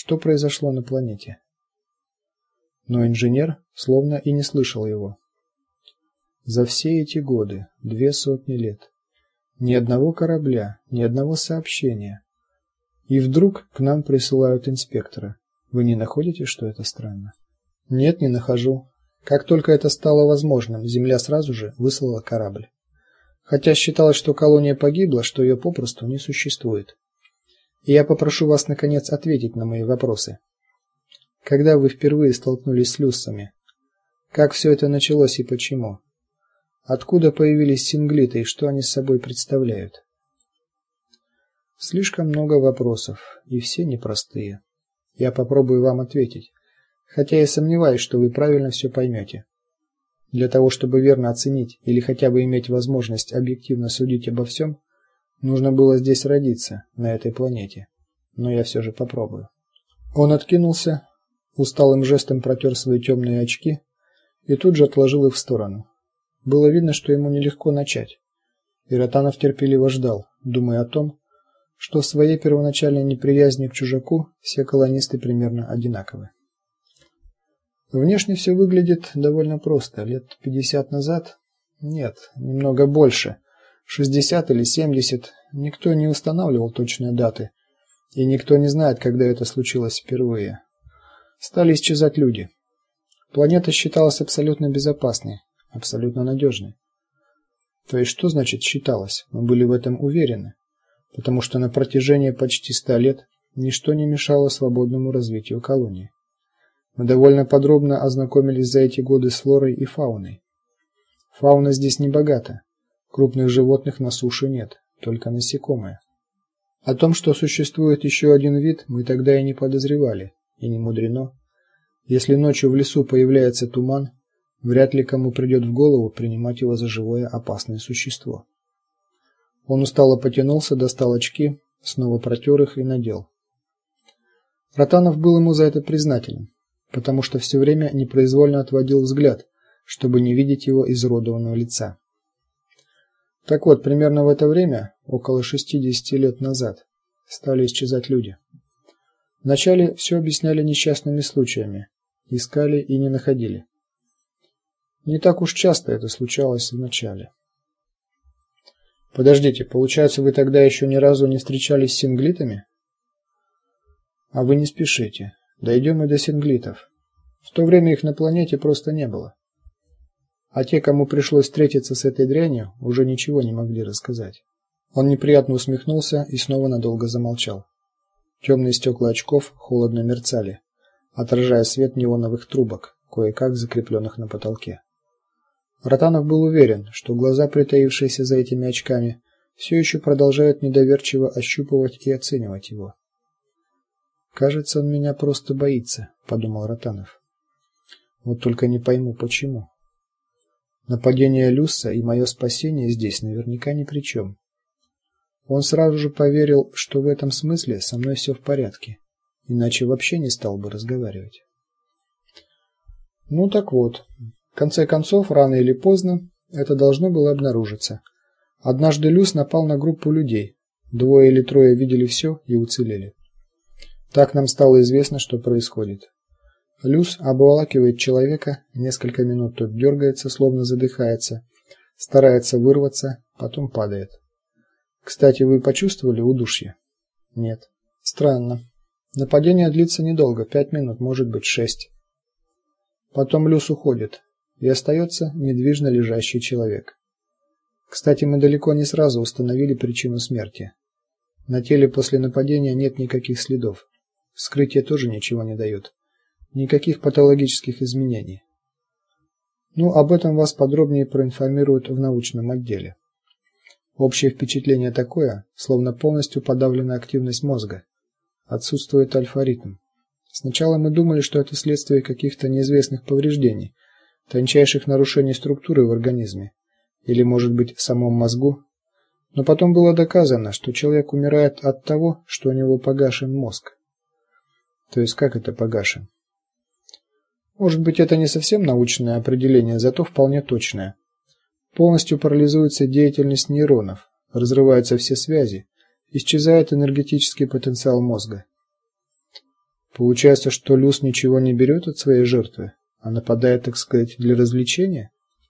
что произошло на планете. Но инженер словно и не слышал его. За все эти годы, две сотни лет, ни одного корабля, ни одного сообщения. И вдруг к нам присылают инспектора. Вы не находите, что это странно? Нет, не нахожу. Как только это стало возможным, Земля сразу же выслала корабль. Хотя считалось, что колония погибла, что ее попросту не существует. И я попрошу вас наконец ответить на мои вопросы. Когда вы впервые столкнулись с люссами? Как все это началось и почему? Откуда появились синглиты и что они собой представляют? Слишком много вопросов, и все непростые. Я попробую вам ответить, хотя я сомневаюсь, что вы правильно все поймете. Для того, чтобы верно оценить или хотя бы иметь возможность объективно судить обо всем, нужно было здесь родиться, на этой планете. Но я все же попробую. Он откинулся, усталым жестом протер свои темные очки и тут же отложил их в сторону. Было видно, что ему нелегко начать. И Ротанов терпеливо ждал, думая о том, что в своей первоначальной неприязни к чужаку все колонисты примерно одинаковы. Внешне все выглядит довольно просто. Лет пятьдесят назад, нет, немного больше, шестьдесят или семьдесят, никто не устанавливал точные даты, и никто не знает, когда это случилось впервые. Стали исчезать люди. Планета считалась абсолютно безопасной, абсолютно надежной. То есть что значит считалось? Мы были в этом уверены, потому что на протяжении почти ста лет ничто не мешало свободному развитию колонии. Мы довольно подробно ознакомились за эти годы с флорой и фауной. Фауна здесь не богата. Крупных животных на суше нет, только насекомые. О том, что существует еще один вид, мы тогда и не подозревали, и не мудрено. Если ночью в лесу появляется туман, Вряд ли кому придет в голову принимать его за живое опасное существо. Он устало потянулся, достал очки, снова протер их и надел. Ротанов был ему за это признателен, потому что все время непроизвольно отводил взгляд, чтобы не видеть его изуродованного лица. Так вот, примерно в это время, около 60 лет назад, стали исчезать люди. Вначале все объясняли несчастными случаями, искали и не находили. Не так уж часто это случалось в начале. Подождите, получается, вы тогда еще ни разу не встречались с синглитами? А вы не спешите. Дойдем и до синглитов. В то время их на планете просто не было. А те, кому пришлось встретиться с этой дрянью, уже ничего не могли рассказать. Он неприятно усмехнулся и снова надолго замолчал. Темные стекла очков холодно мерцали, отражая свет неоновых трубок, кое-как закрепленных на потолке. Ротанов был уверен, что глаза, притаившиеся за этими очками, все еще продолжают недоверчиво ощупывать и оценивать его. Кажется, он меня просто боится, подумал Ротанов. Вот только не пойму почему. Нападение Люса и мое спасение здесь наверняка ни при чем. Он сразу же поверил, что в этом смысле со мной все в порядке, иначе вообще не стал бы разговаривать. Ну так вот, конце концов, рано или поздно это должно было обнаружиться. Однажды Люс напал на группу людей. Двое или трое видели все и уцелели. Так нам стало известно, что происходит. Люс обволакивает человека, несколько минут тот дергается, словно задыхается, старается вырваться, потом падает. Кстати, вы почувствовали удушье? Нет. Странно. Нападение длится недолго, пять минут, может быть, шесть. Потом Люс уходит и остается недвижно лежащий человек. Кстати, мы далеко не сразу установили причину смерти. На теле после нападения нет никаких следов. Вскрытие тоже ничего не дает. Никаких патологических изменений. Ну, об этом вас подробнее проинформируют в научном отделе. Общее впечатление такое, словно полностью подавлена активность мозга. Отсутствует альфа-ритм. Сначала мы думали, что это следствие каких-то неизвестных повреждений – тончайших нарушений структуры в организме или, может быть, в самом мозгу. Но потом было доказано, что человек умирает от того, что у него погашен мозг. То есть как это погашен? Может быть, это не совсем научное определение, зато вполне точное. Полностью парализуется деятельность нейронов, разрываются все связи, исчезает энергетический потенциал мозга. Получается, что Люс ничего не берет от своей жертвы, а нападает, так сказать, для развлечения?